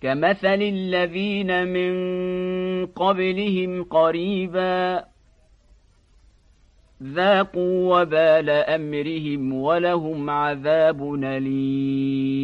كمثل الذين من قبلهم قريبا ذاقوا وبال امرهم ولهم عذاب اليم